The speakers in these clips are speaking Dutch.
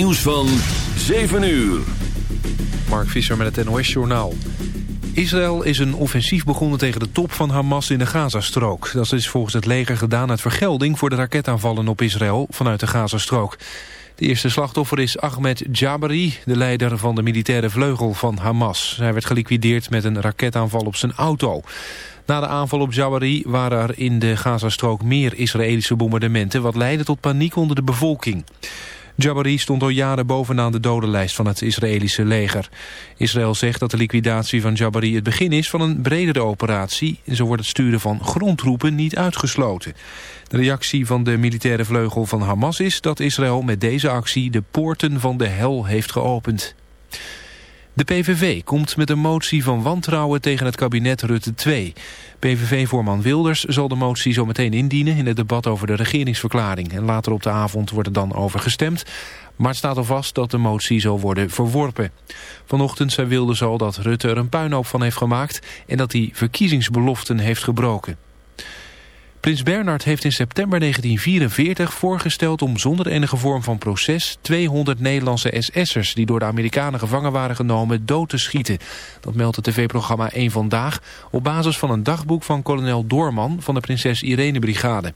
Nieuws van 7 uur. Mark Visser met het NOS-journaal. Israël is een offensief begonnen tegen de top van Hamas in de Gazastrook. Dat is volgens het leger gedaan uit vergelding voor de raketaanvallen op Israël vanuit de Gazastrook. De eerste slachtoffer is Ahmed Jabari, de leider van de militaire vleugel van Hamas. Hij werd geliquideerd met een raketaanval op zijn auto. Na de aanval op Jabari waren er in de Gazastrook meer Israëlische bombardementen... wat leidde tot paniek onder de bevolking. Jabari stond al jaren bovenaan de dodenlijst van het Israëlische leger. Israël zegt dat de liquidatie van Jabari het begin is van een bredere operatie. Zo wordt het sturen van grondtroepen niet uitgesloten. De reactie van de militaire vleugel van Hamas is dat Israël met deze actie de poorten van de hel heeft geopend. De PVV komt met een motie van wantrouwen tegen het kabinet Rutte 2. PVV-voorman Wilders zal de motie zo meteen indienen in het debat over de regeringsverklaring. En later op de avond wordt er dan over gestemd. Maar het staat al vast dat de motie zal worden verworpen. Vanochtend zei Wilders al dat Rutte er een puinhoop van heeft gemaakt... en dat hij verkiezingsbeloften heeft gebroken. Prins Bernhard heeft in september 1944 voorgesteld om zonder enige vorm van proces 200 Nederlandse SS'ers die door de Amerikanen gevangen waren genomen dood te schieten. Dat meldt het tv-programma 1 Vandaag op basis van een dagboek van kolonel Doorman van de Prinses Irene Brigade.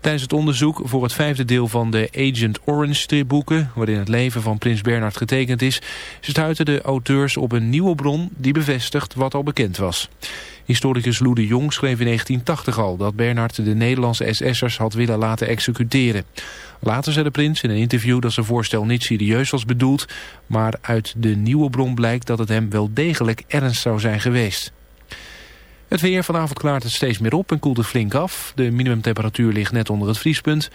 Tijdens het onderzoek voor het vijfde deel van de Agent Orange stripboeken... waarin het leven van prins Bernhard getekend is... stuiten de auteurs op een nieuwe bron die bevestigt wat al bekend was. Historicus Lou de Jong schreef in 1980 al dat Bernhard de Nederlandse SS'ers had willen laten executeren. Later zei de prins in een interview dat zijn voorstel niet serieus was bedoeld, maar uit de nieuwe bron blijkt dat het hem wel degelijk ernst zou zijn geweest. Het weer vanavond klaart het steeds meer op en koelt het flink af. De minimumtemperatuur ligt net onder het vriespunt.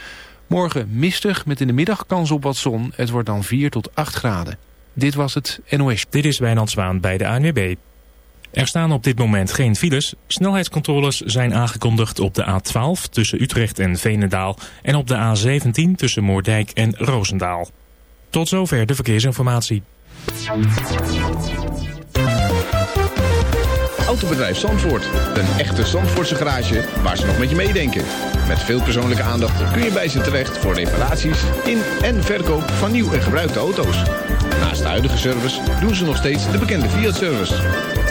Morgen mistig met in de middag kans op wat zon. Het wordt dan 4 tot 8 graden. Dit was het NOS. Dit is Wijnand Zwaan bij de ANWB. Er staan op dit moment geen files. Snelheidscontroles zijn aangekondigd op de A12 tussen Utrecht en Veenendaal... en op de A17 tussen Moordijk en Roosendaal. Tot zover de verkeersinformatie. Autobedrijf Zandvoort. Een echte Zandvoortse garage waar ze nog met je meedenken. Met veel persoonlijke aandacht kun je bij ze terecht voor reparaties in en verkoop van nieuw en gebruikte auto's. Naast de huidige service doen ze nog steeds de bekende Fiat-service.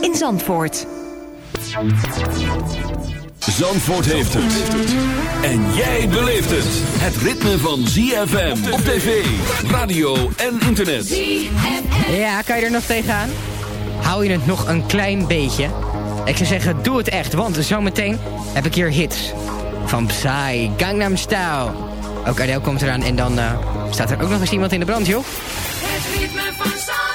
in Zandvoort. Zandvoort heeft het. En jij beleeft het. Het ritme van ZFM op tv, radio en internet. Ja, kan je er nog tegenaan? Hou je het nog een klein beetje? Ik zou zeggen, doe het echt, want zometeen heb ik hier hits. Van Psy, Gangnam Style. Ook Adele komt eraan en dan eh, staat er ook nog eens iemand in de brand, joh. Het ritme van Zandvoort.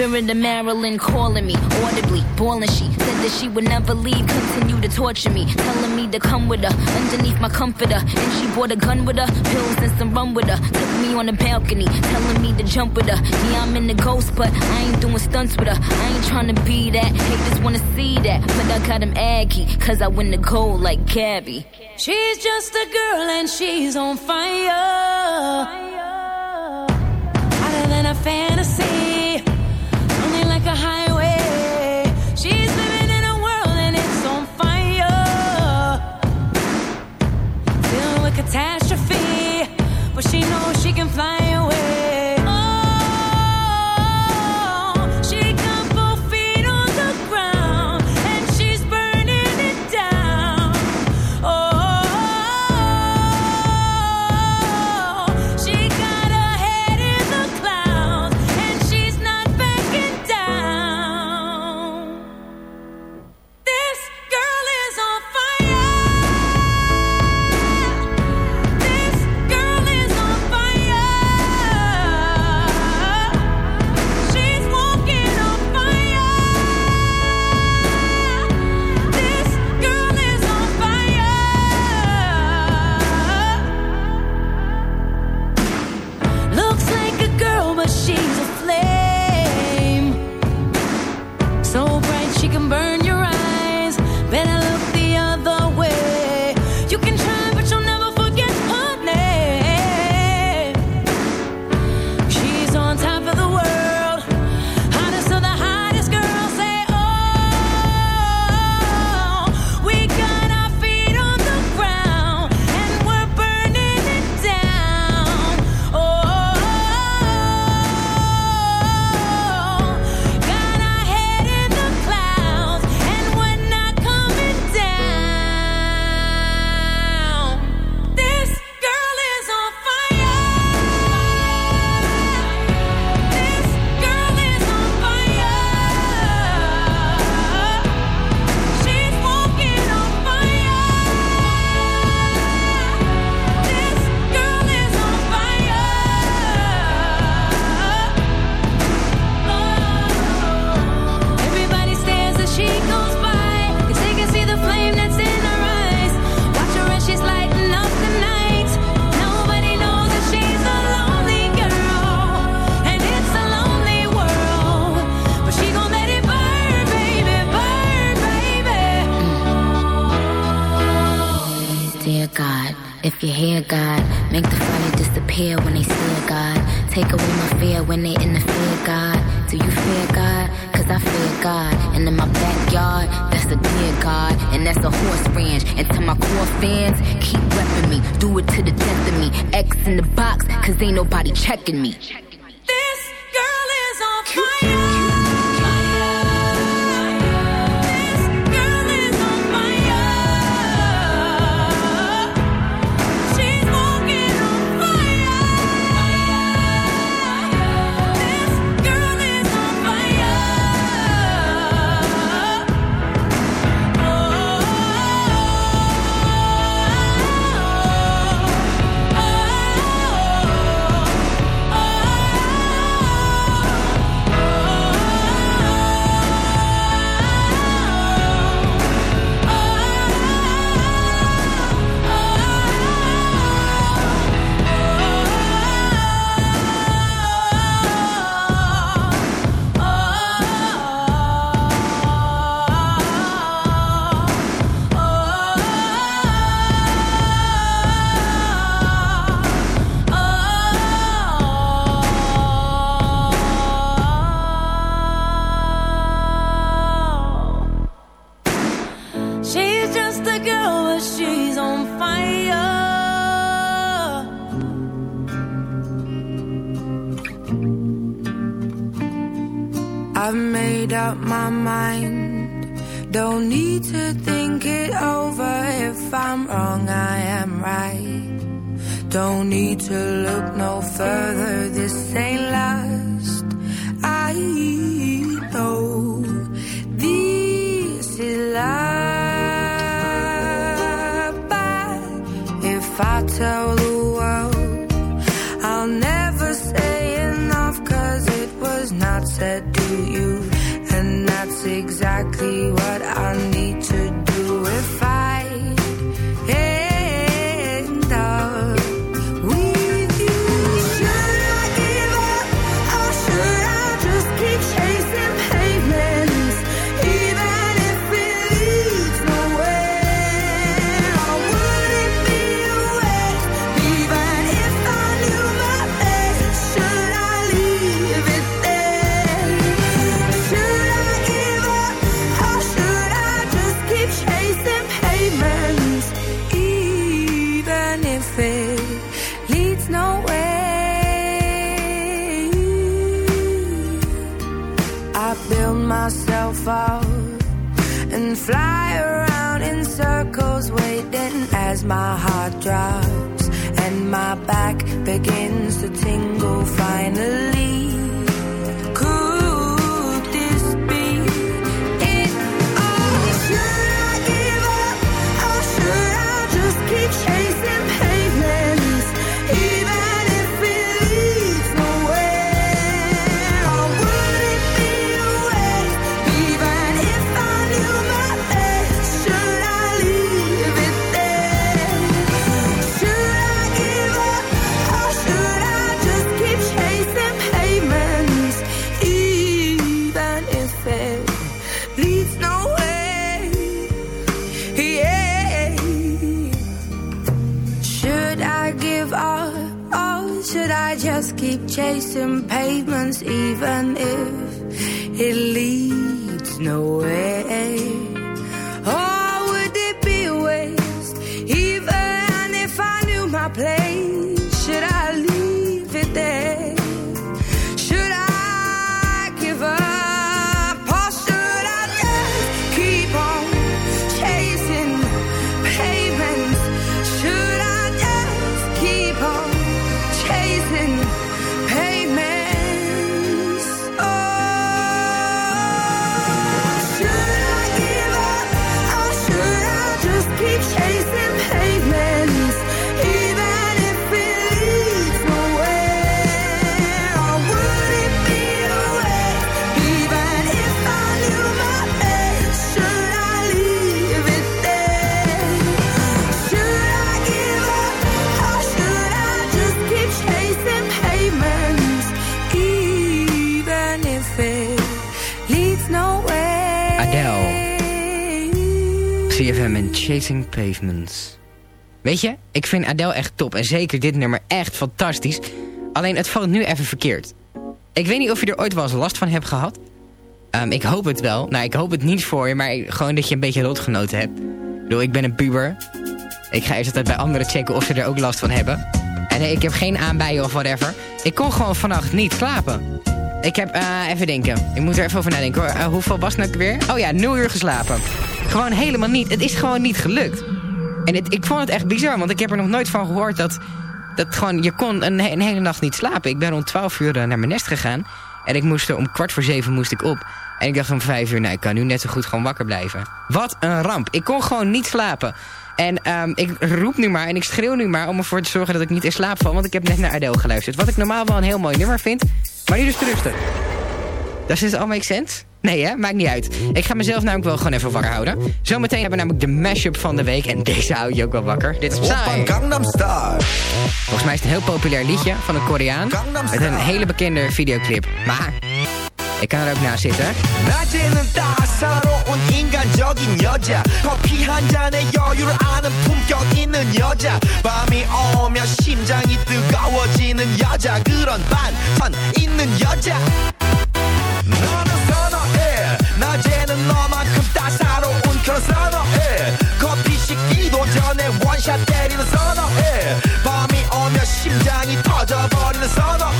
Spirit of Marilyn calling me audibly, balling she said that she would never leave, continue to torture me, telling me to come with her underneath my comforter. And she brought a gun with her, pills and some rum with her. Took me on the balcony, telling me to jump with her. Yeah, I'm in the ghost, but I ain't doing stunts with her. I ain't trying to be that, haters wanna see that, but I got him aggy, cause I win the gold like Gabby. She's just a girl and she's on fire. Hotter than a fantasy. But she knows she Chasing Pavements. Weet je, ik vind Adele echt top. En zeker dit nummer echt fantastisch. Alleen het valt nu even verkeerd. Ik weet niet of je er ooit wel eens last van hebt gehad. Ehm, ik hoop het wel. Nou, ik hoop het niet voor je, maar gewoon dat je een beetje lotgenoten hebt. Ik bedoel, ik ben een puber. Ik ga eerst altijd bij anderen checken of ze er ook last van hebben. En ik heb geen aanbijen of whatever. Ik kon gewoon vannacht niet slapen. Ik heb, eh, even denken. Ik moet er even over nadenken hoor. Eh, hoeveel was het nou weer? Oh ja, nul uur geslapen. Gewoon helemaal niet. Het is gewoon niet gelukt. En het, ik vond het echt bizar, want ik heb er nog nooit van gehoord dat... dat gewoon, je kon een, he- een hele nacht niet slapen. Ik ben rond 12 uur eh, naar mijn nest gegaan. En ik moest er om kwart voor zeven moest ik op. En ik dacht om vijf uur, nou, ik kan nu net zo goed gewoon wakker blijven. Wat een ramp. Ik kon gewoon niet slapen. En ehm, ik roep nu maar en ik schreeuw nu maar om ervoor te zorgen dat ik niet in slaap val. Want ik heb net naar Adele geluisterd. Wat ik normaal wel een heel mooi nummer vind. Maar nu dus rustig. Does this all make sense? Nee hè, maakt niet uit. Ik ga mezelf namelijk wel gewoon even wakker houden. Zometeen hebben we namelijk de mashup van de week. En deze hou je ook wel wakker. Dit is Psy. Gangnam Style. Volgens mij is het een heel populair liedje van een Koreaan. Met een hele bekende videoclip. Maar, ik kan er ook naast zitten. 낮에는 따사로운 인간적인 여자 커피 한 잔에 여유를 아는 품격 있는 여자 밤이 오면 심장이 뜨거워지는 여자 그런 반전 있는 여자 너는 선어해 낮에는 너만큼 따사로운 그런 선어해 커피 식기도 전에 원샷 때리는 선어해 밤이 오면 심장이 터져버리는 선어해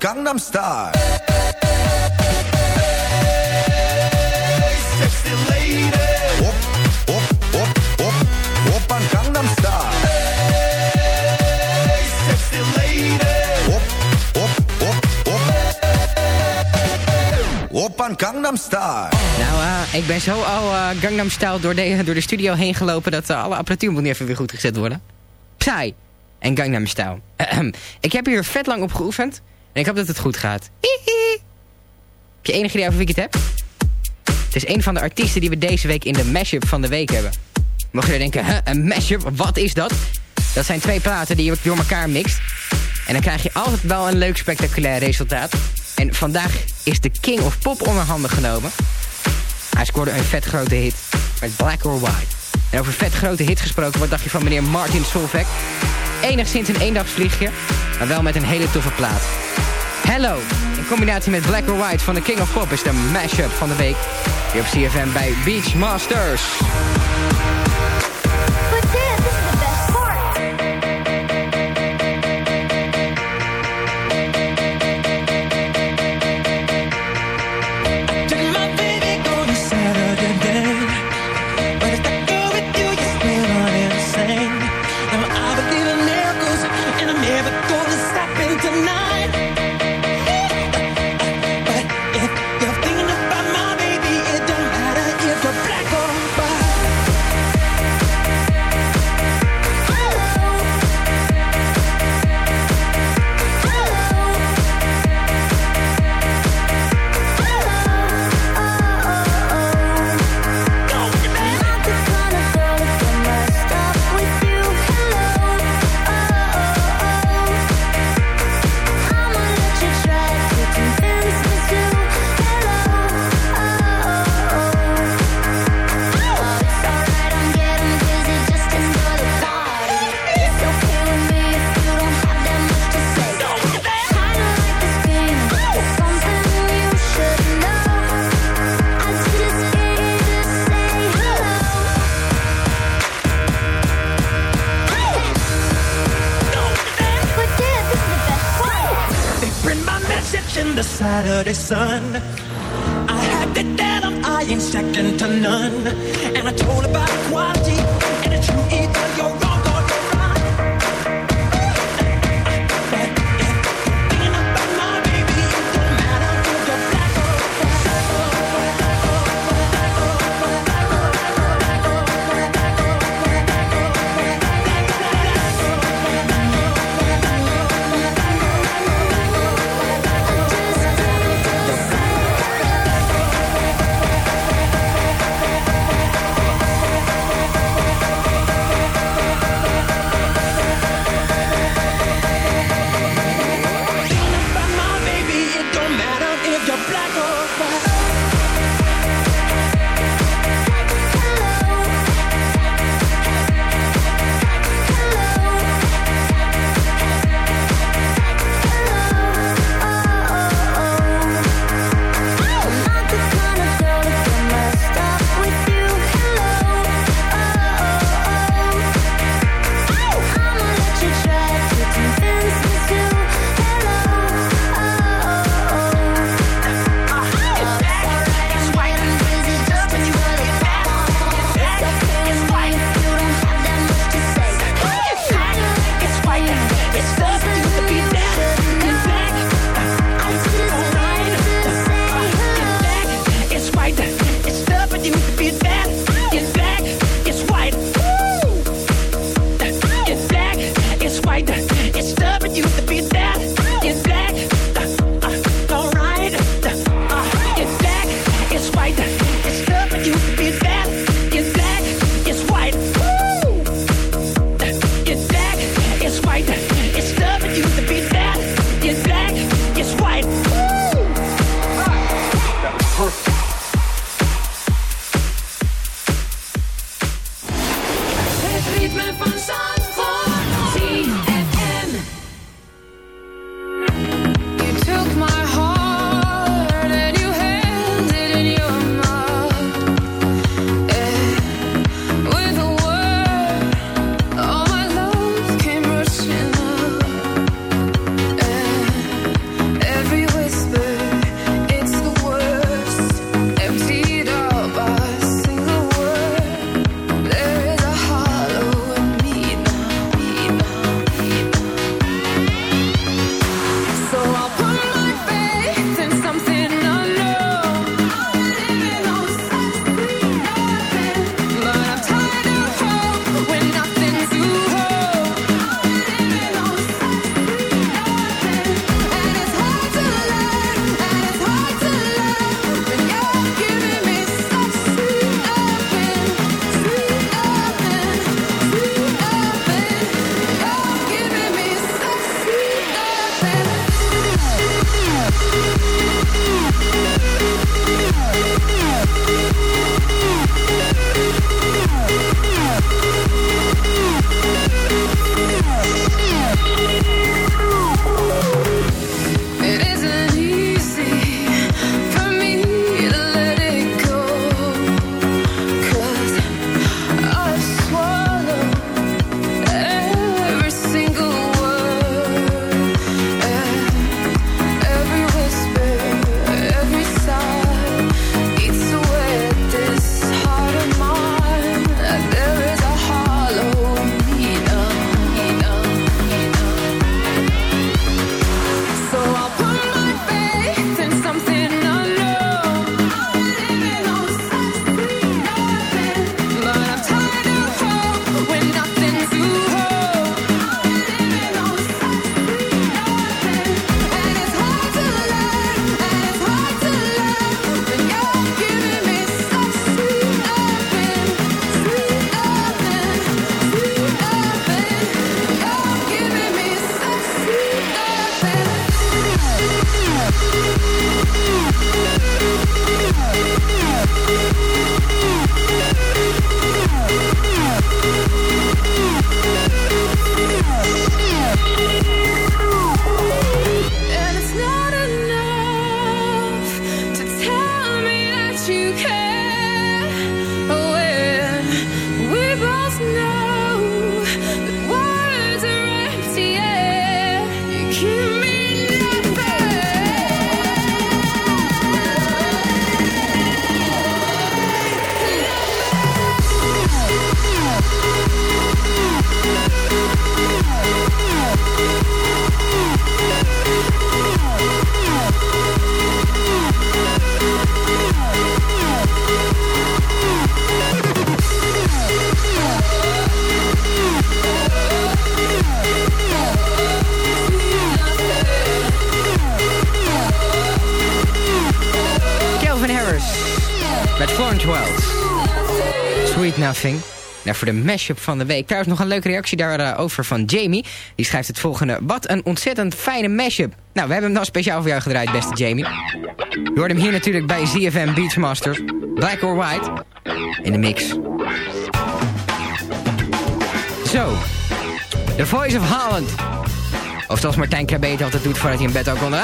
Gangnam Style. Gangnam Style. Nou, ik ben zo al uh, Gangnam Style door de, door de studio heen gelopen... dat uh, alle apparatuur moet nu even weer goed gezet worden. Psy en Gangnam Style. ik heb hier vet lang op geoefend. En ik hoop dat het goed gaat. Heb je enige idee over wie ik het heb? Het is een van de artiesten die we deze week in de mashup van de week hebben. Mocht je nou denken, huh, een mashup, wat is dat? Dat zijn twee platen die je door elkaar mixt. En dan krijg je altijd wel een leuk spectaculair resultaat. En vandaag is de King of Pop onder handen genomen. Hij scoorde een vet grote hit met Black or White. En over vet grote hit gesproken, wat dacht je van meneer Martin Solveig? Enigszins een eendagsvliegje, maar wel met een hele toffe plaat. Hello. In combinatie met Black or White van de King of Pop is de mashup van de week. Hier op CFM bij Beach Masters. magic in the Saturday sun. I had the that I'm second to none. And I told about quality and a true Ethiopian. Nothing. Nou, voor de mashup van de week. Trouwens, nog een leuke reactie daarover van Jamie. Die schrijft het volgende. Wat een ontzettend fijne mashup. Nou, we hebben hem dan speciaal voor jou gedraaid, beste Jamie. Je hoort hem hier natuurlijk bij ZFM Beachmasters. Black or White. In de mix. Zo. The Voice of Holland. Of zoals Martijn Krabbe het altijd doet voordat hij in bed ook onder.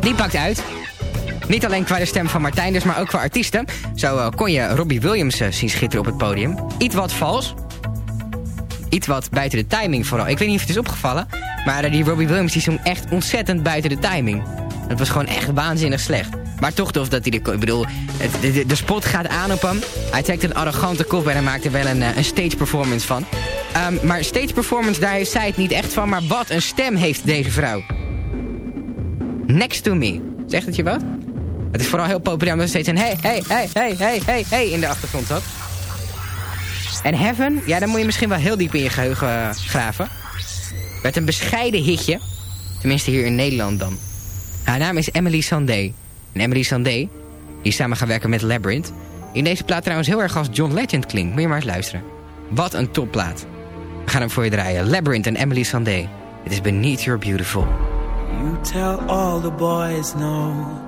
Die pakt uit. Niet alleen qua de stem van Martijn dus, maar ook qua artiesten. Zo eh, kon je Robbie Williams eh, zien schitteren op het podium. Iets wat vals. Iets wat buiten de timing vooral. Ik weet niet of het is opgevallen. Maar eh, die Robbie Williams die zong echt ontzettend buiten de timing. Het was gewoon echt waanzinnig slecht. Maar toch tof dat hij de... Ik bedoel, de, spot gaat aan op hem. Hij trekt een arrogante kop en hij maakt er wel een, een stage performance van. Ehm, maar stage performance, daar heeft zij het niet echt van. Maar wat een stem heeft deze vrouw. Next to me. Zegt het je wat? Het is vooral heel populair omdat er steeds een hey, hey, hey, hey, hey, hey, hey in de achtergrond zat. En Heaven, ja, dan moet je misschien wel heel diep in je geheugen eh, graven. Met een bescheiden hitje. Tenminste hier in Nederland dan. Haar naam is Emily Sandé. En Emily Sandé, die is samen gaan werken met Labyrinth. In deze plaat trouwens heel erg als John Legend klinkt. Moet je maar eens luisteren. Wat een topplaat. We gaan hem voor je draaien. Labyrinth en Emily Sandé. Het is Beneath Your Beautiful. You tell all the boys no.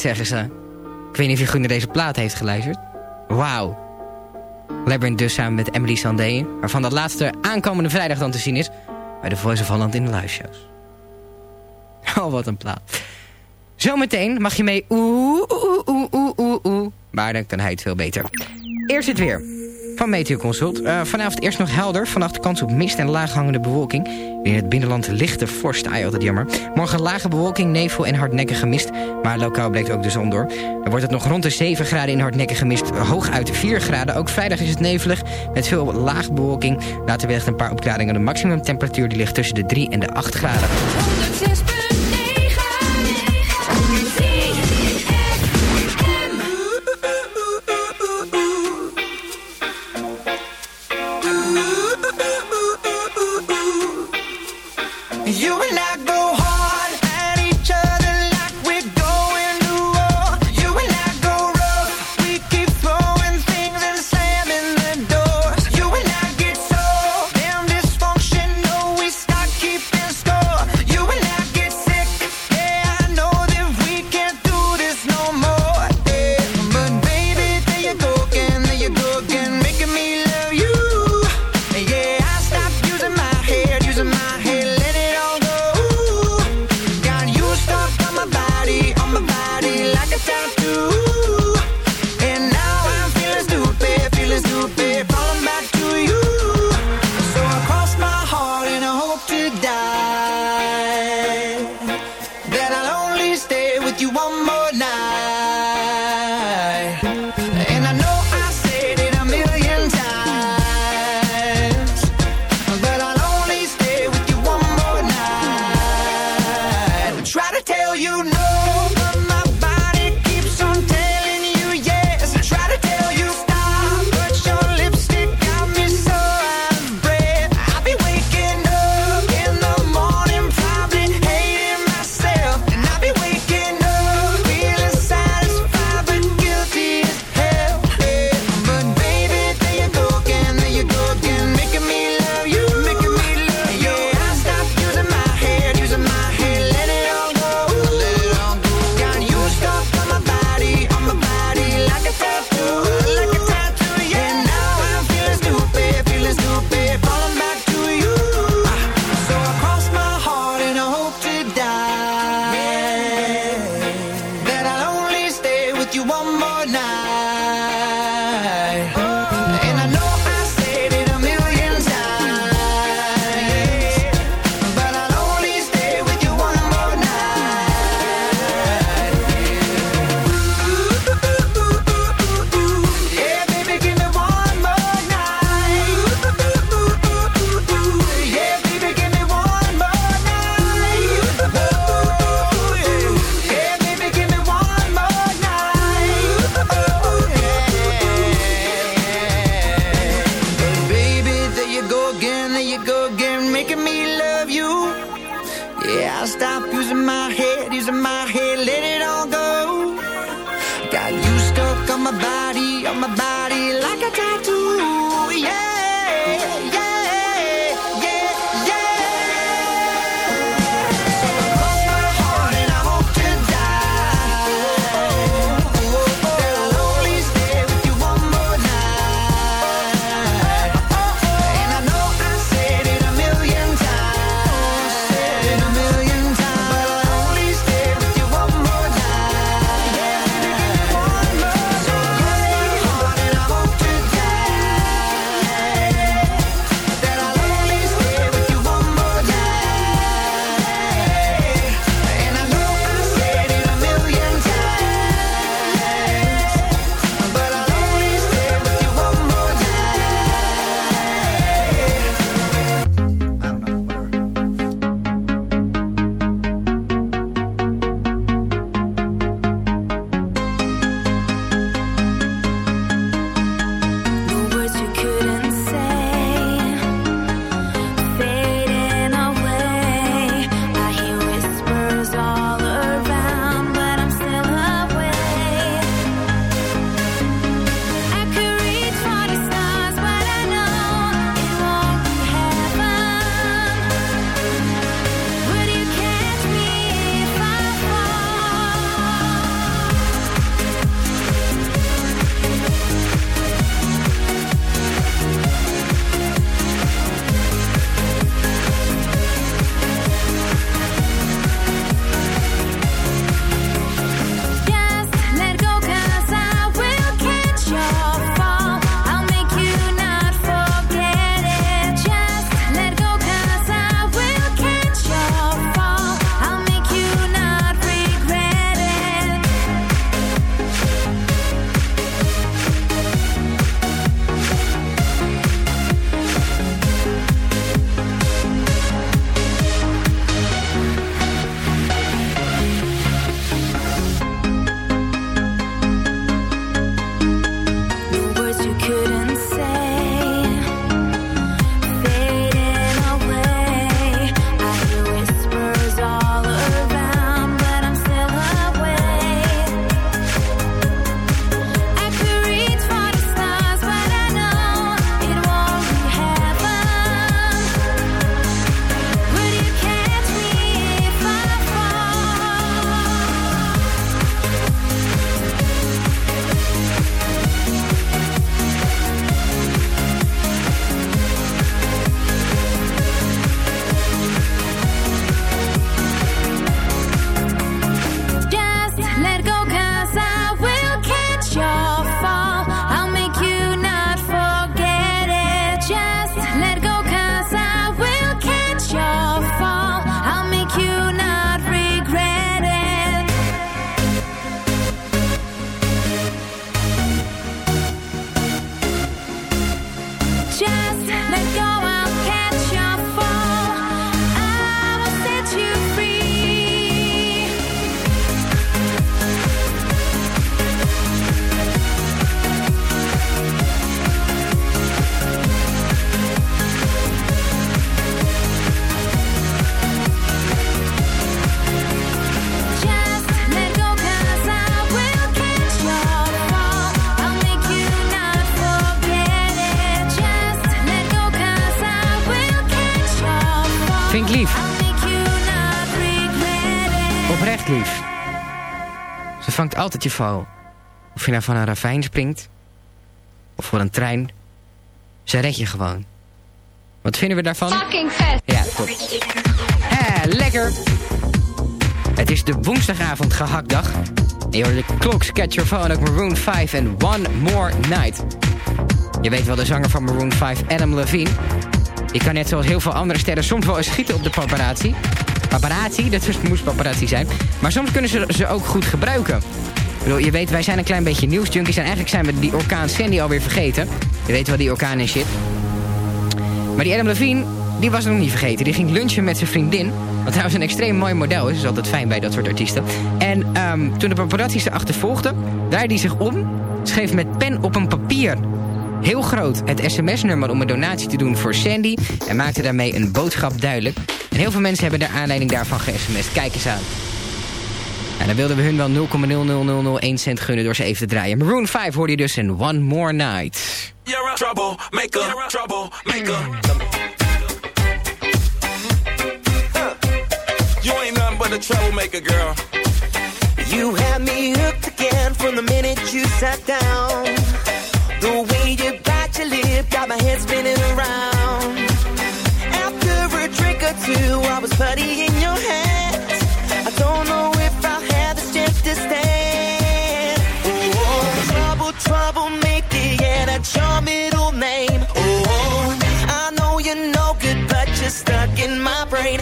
zeggen ze. Ik weet niet of je goed deze plaat heeft geluisterd. Wauw. Labyrinth dus samen met Emily Sandé. Waarvan dat laatste aankomende vrijdag dan te zien is. Bij de Voice of Holland in de live shows. Oh, wat een plaat. Zometeen mag je mee oeh, oeh, oeh, oeh, oeh, oeh. Maar dan kan hij het veel beter. Eerst het weer van Meteoconsult. Uh, eh, vanavond eerst nog helder. Vannacht kans op mist en laaghangende bewolking. In het binnenland lichte vorst. Ai, altijd jammer. Morgen lage bewolking, nevel en hardnekkige mist. Maar lokaal bleekt ook de zon door. Dan wordt het nog rond de 7 graden in hardnekkige mist. Hooguit 4 graden. Ook vrijdag is het nevelig. Met veel laag bewolking. Later wellicht een paar opklaringen. De maximumtemperatuur ligt tussen de 3 en de 8 graden. Altijd je val. Of je nou van een ravijn springt. Of voor een trein. Ze redt je gewoon. Wat vinden we daarvan? Fucking vet. Ja, top. Eh, lekker. Het is de woensdagavond gehaktdag. En je hoort de Clocks Catch Your Phone ook Maroon 5 en One More Night. Je weet wel de zanger van Maroon 5, Adam Levine. Die kan net zoals heel veel andere sterren soms wel eens schieten op de paparazzi. Paparazzi, dat moest paparazzi zijn. Maar soms kunnen ze ze ook goed gebruiken. Ik bedoel, je weet, wij zijn een klein beetje nieuwsjunkies... en eigenlijk zijn we die orkaan Sandy alweer vergeten. Je weet wel, die orkaan en shit. Maar die Adam Levine, die was nog niet vergeten. Die ging lunchen met zijn vriendin. Wat trouwens een extreem mooi model is. Dat is altijd fijn bij dat soort artiesten. En ehm, toen de paparazzi ze achtervolgden... draaide hij zich om, schreef met pen op een papier... Heel groot het sms-nummer om een donatie te doen voor Sandy... en maakte daarmee een boodschap duidelijk. En heel veel mensen hebben de aanleiding daarvan ge-sms'd. Kijk eens aan. En dan wilden we hun wel 0,00001 cent gunnen door ze even te draaien. Maroon 5 hoorde je dus in One More Night. You're a troublemaker, troublemaker. Huh. You ain't nothing but a troublemaker, girl. You had me hooked again from the minute you sat down. Stuck in my brain.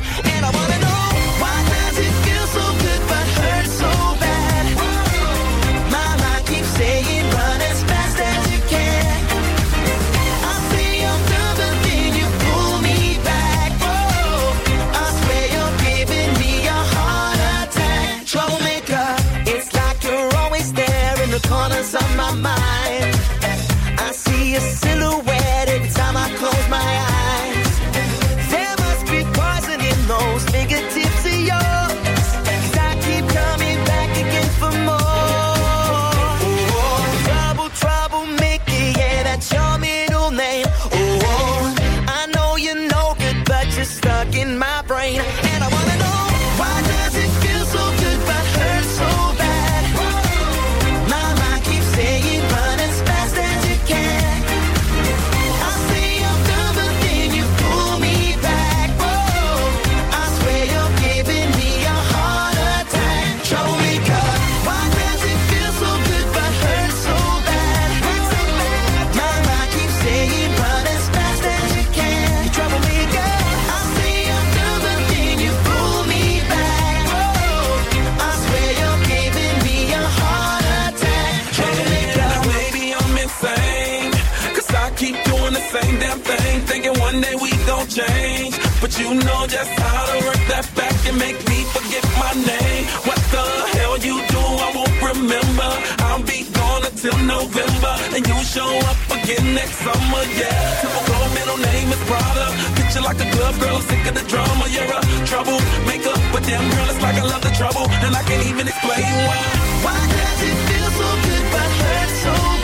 You know just how to work that back and make me forget my name. What the hell you do, I won't remember. I'll be gone until November. And you show up again next summer, yeah. Typical middle name is Prada. Picture like a glove girl, I'm sick of the drama. You're a troublemaker. But damn girl, it's like I love the trouble. And I can't even explain why. Why does it feel so good but hurt so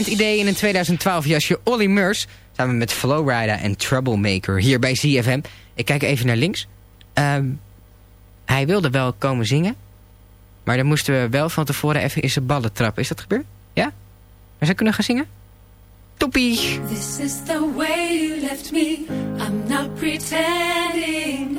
Boyband idee in een 2012 jasje Olly Murs. Samen met Flowrider en Troublemaker hier bij ZFM. Ik kijk even naar links. Ehm, hij wilde wel komen zingen. Maar dan moesten we wel van tevoren even in zijn ballen trappen. Is dat gebeurd? Ja? Maar ik kunnen gaan zingen? Toppie! This is the way you left me. I'm not pretending.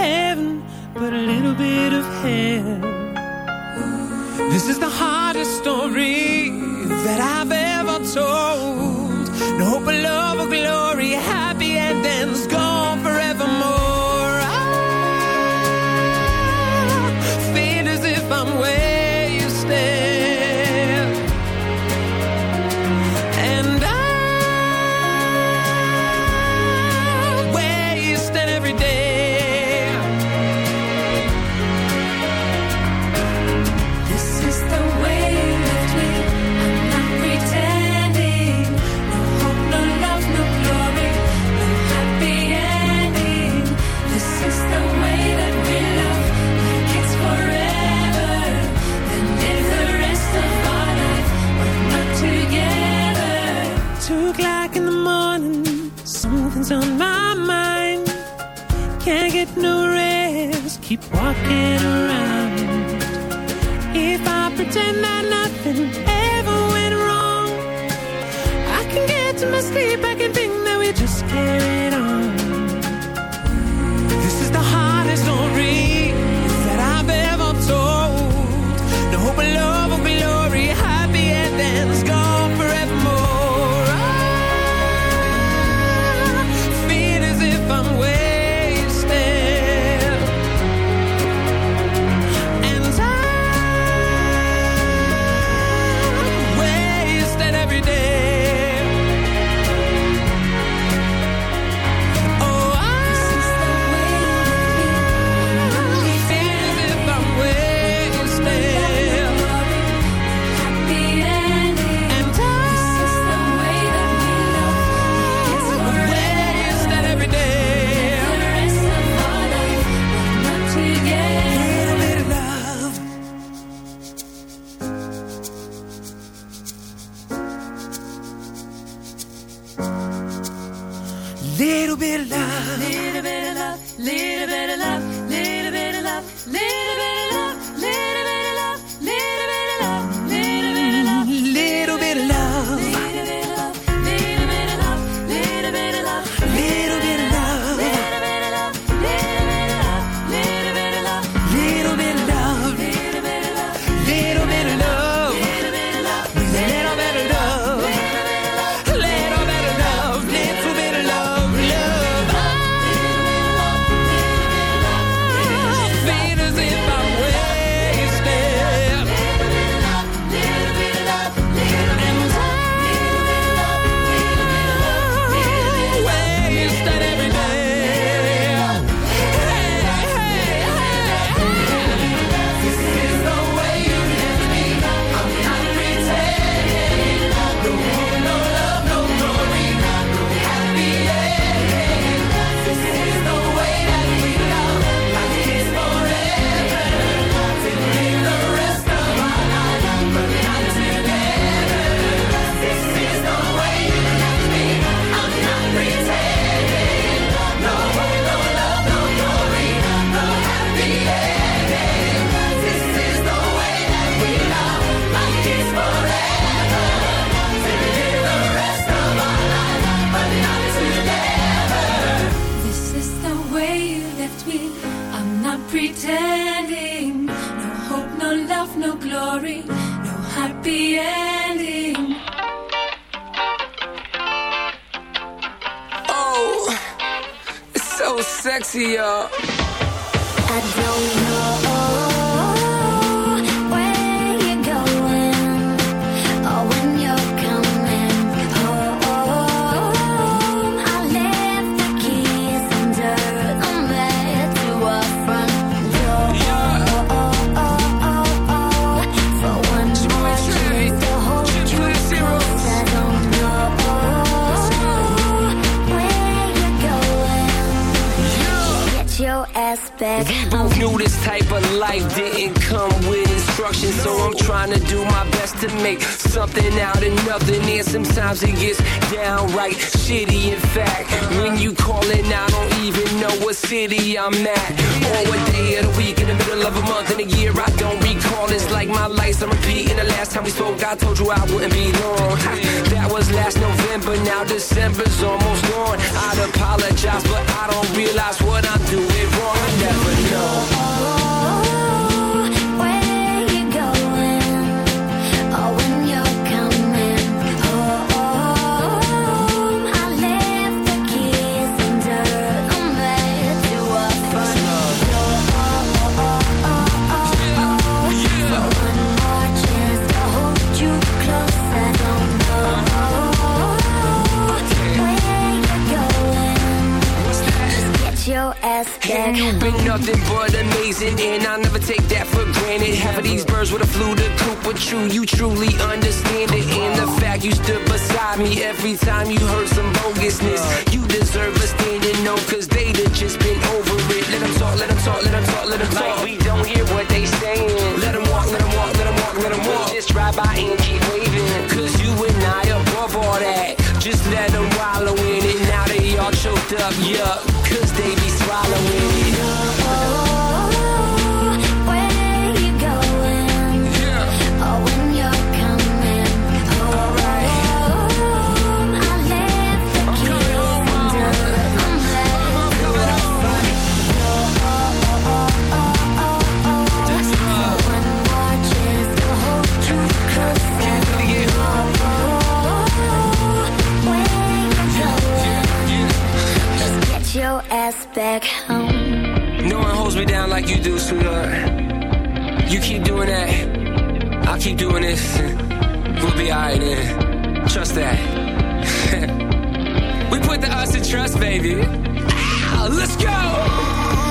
heaven, but a little bit of hell. This is the hardest story that I've ever told. With no rest, keep walking around. If I pretend that nothing ever went wrong, I can get to my sleep, I can think that we just can't. back. When you calling, I don't even know what city I'm at. Or what day of the week in the middle of a month in a year, I don't recall. It's like my life's on repeat. And the last time we spoke, I told you I wouldn't be long. that was last November, now December's almost gone. I'd apologize, but I don't realize what I'm doing wrong. I never know. Your ass And you've been nothing but amazing, and I'll never take that for granted. Half of these birds would have flew the coop, but true, you truly understand it. And the fact you stood beside me every time you heard some bogusness. You deserve a standing no, cause they'd have just been over it. Let them talk, let them talk, let them talk, let them talk. Like we don't hear what they saying. Let them walk, let them walk, let them walk, let them walk. Just drive by and keep waving, cause you and I above all that. Just let them wallow in it. Now they all choked up, yup, Back home. No one holds me down like you do, sweetheart. You keep doing that, I'll keep doing this. We'll be alright then. Trust that. we put the us in trust, baby. Let's go!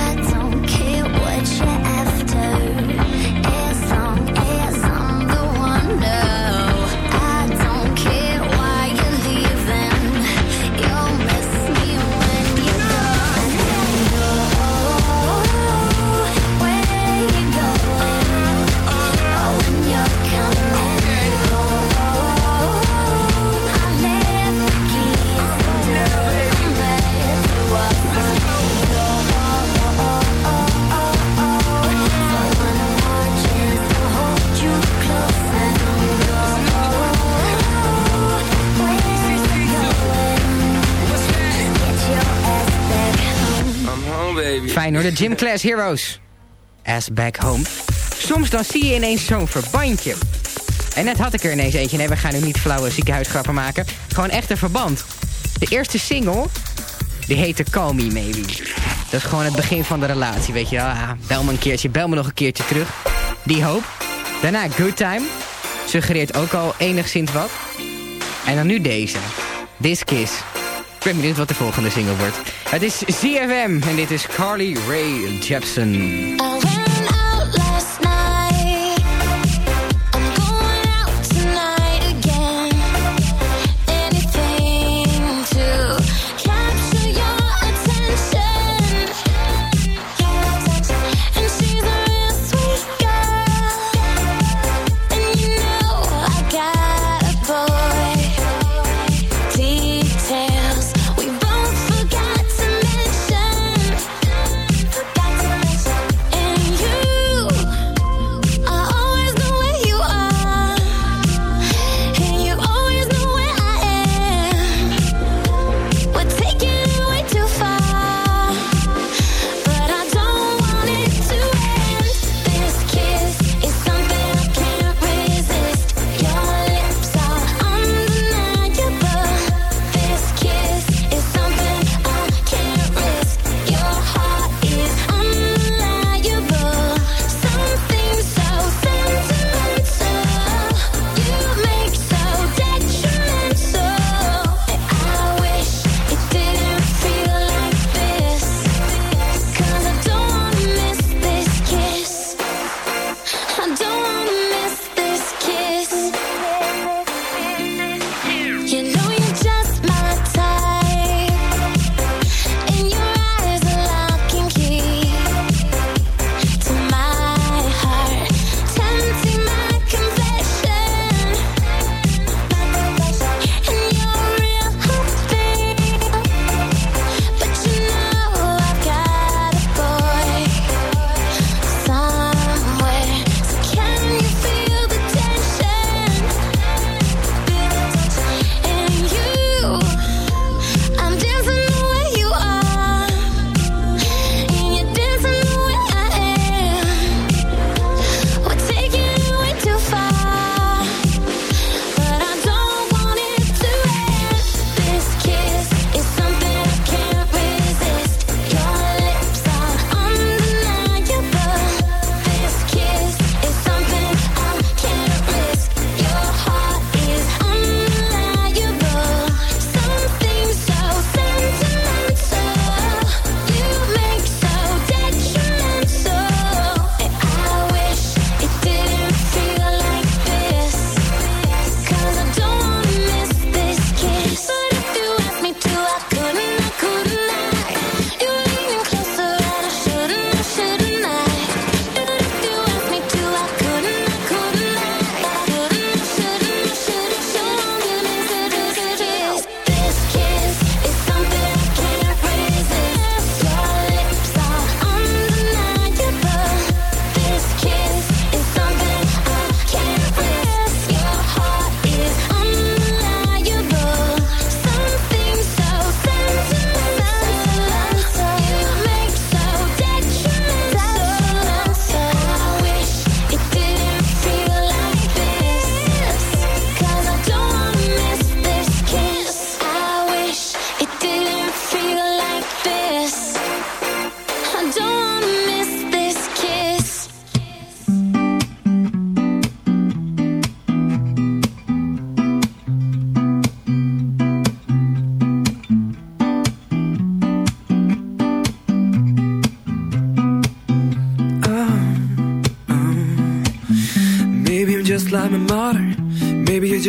Fijn de Gym Class Heroes. Ass back home. Soms dan zie je ineens zo'n verbandje. En net had ik er ineens eentje. Nee, we gaan nu niet flauwe ziekenhuisgrappen maken. Gewoon echt een verband. De eerste single, die heette Call Me Maybe. Dat is gewoon het begin van de relatie, weet je. Ah, bel me een keertje, bel me nog een keertje terug. Die hoop. Daarna Good Time. Suggereert ook al enigszins wat. En dan nu deze. This Kiss. Ik ben benieuwd wat de volgende single wordt. Het is ZFM en dit is Carly Rae Jepsen.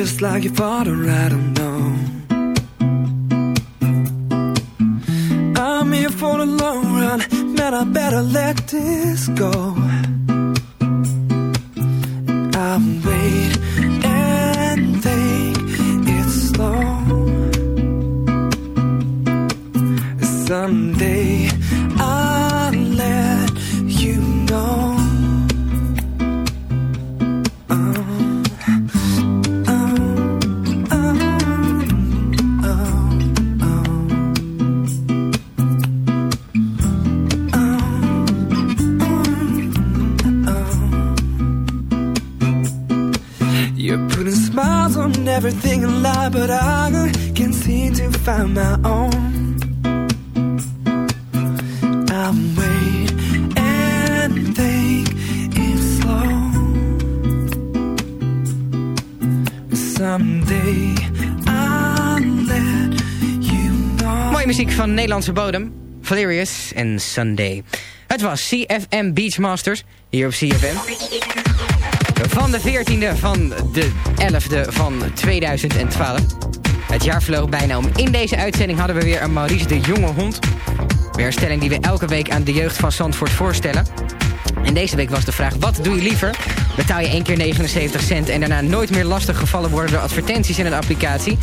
Just like your father, I don't know. I'm here for the long run, man, I better let this go. I'll wait and take it slow. Someday Nederlandse bodem. Valerius en Sunday. Het was CFM Beachmasters hier op CFM. Van de 14e van de 11e van 2012. Het jaar vloog bijna om. In deze uitzending hadden we weer een Maurice de Jonge Hond. Weer een stelling die we elke week aan de jeugd van Zandvoort voorstellen. En deze week was de vraag, wat doe je liever? Betaal je één keer 79 cent en daarna nooit meer lastig gevallen worden door advertenties in een applicatie?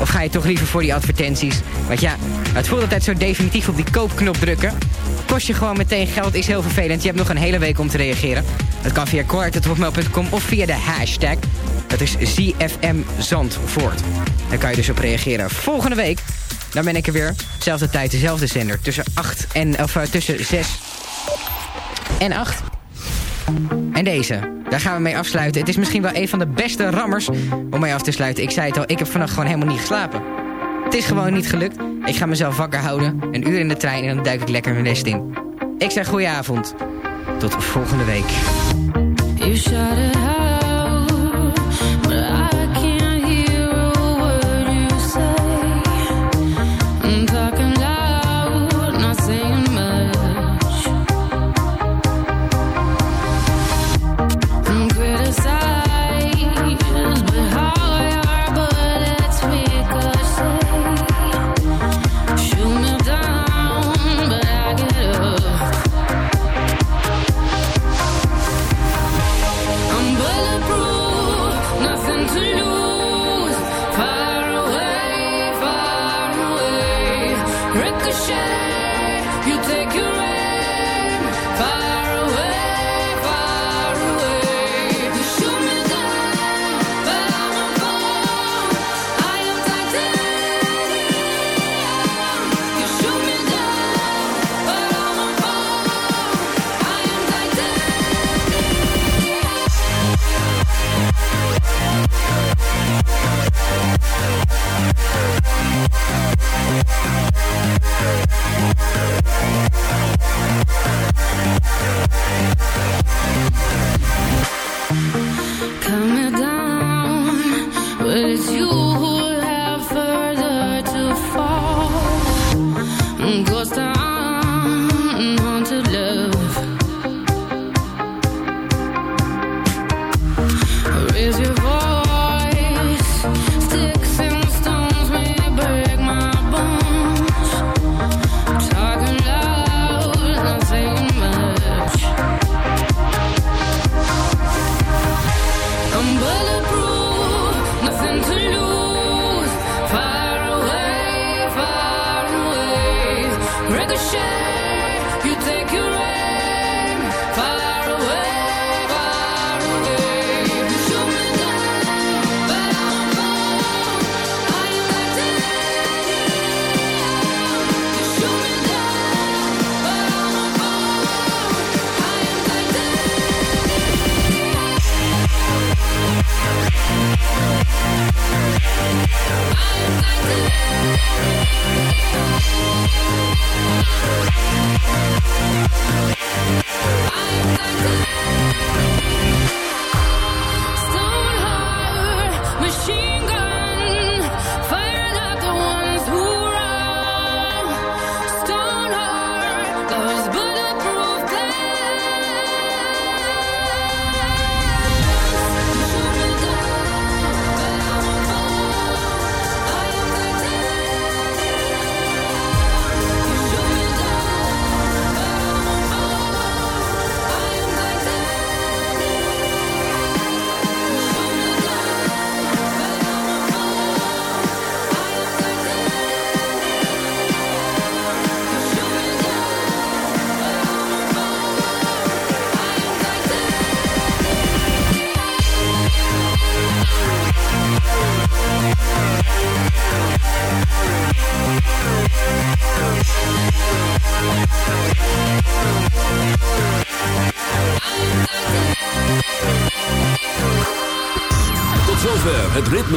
Of ga je toch liever voor die advertenties? Want ja, het voelt altijd zo definitief op die koopknop drukken. Kost je gewoon meteen geld, is heel vervelend. Je hebt nog een hele week om te reageren. Dat kan via kort.hotmail.com of via de hashtag. Dat is ZFM Zandvoort. Daar kan je dus op reageren. Volgende week, dan ben ik er weer. Zelfde tijd, dezelfde zender. Tussen 8 en, of, eh, tussen 6 en 8. En deze, daar gaan we mee afsluiten. Het is misschien wel een van de beste rammers om mee af te sluiten. Ik zei het al, ik heb vannacht gewoon helemaal niet geslapen. Het is gewoon niet gelukt. Ik ga mezelf wakker houden, een uur in de trein en dan duik ik lekker mijn nest in. Ik zeg goedenavond. Tot volgende week.